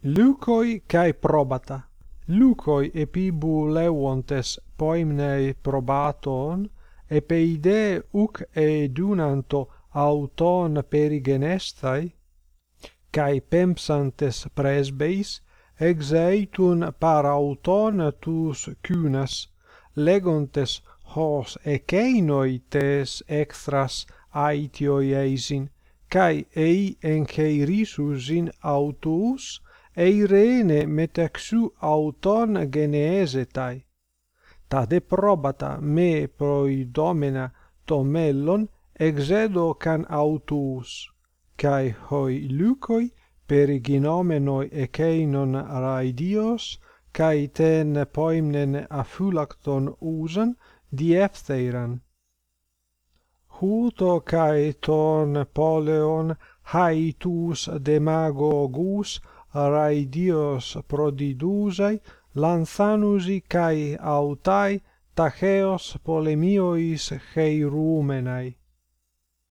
Λυκοι καί πρόβατα. Λυκοι επί βουλεύοντες ποιμναι προβάτων, επειδε ουκ εδούναντο αυτον περιγενέσθαι, καί πέμψαντες πρέσβεις, εξείτουν παραυτον τους κύνες, λέγοντες χως εκέινοι τες έκθρας αίτιοι εισιν, καί ει εγχειρίσουσιν αυτούς, eirene μεταξύ αυτών γενεέζεται. Τα δε πρόβατα με προειδόμενα το μέλλον εξέδωκαν αυτούς, καί οι λύκοι περιγινόμενοι εκείνων ραϊδίως, καί τεν πόιμνεν αφύλακτον ούζαν διεύθεραν. Χούτο καί των πόλεων χαϊτούς δημαγωγούς raidios prodidusai lanthanusi kai autai tacheos polemiois hierumenae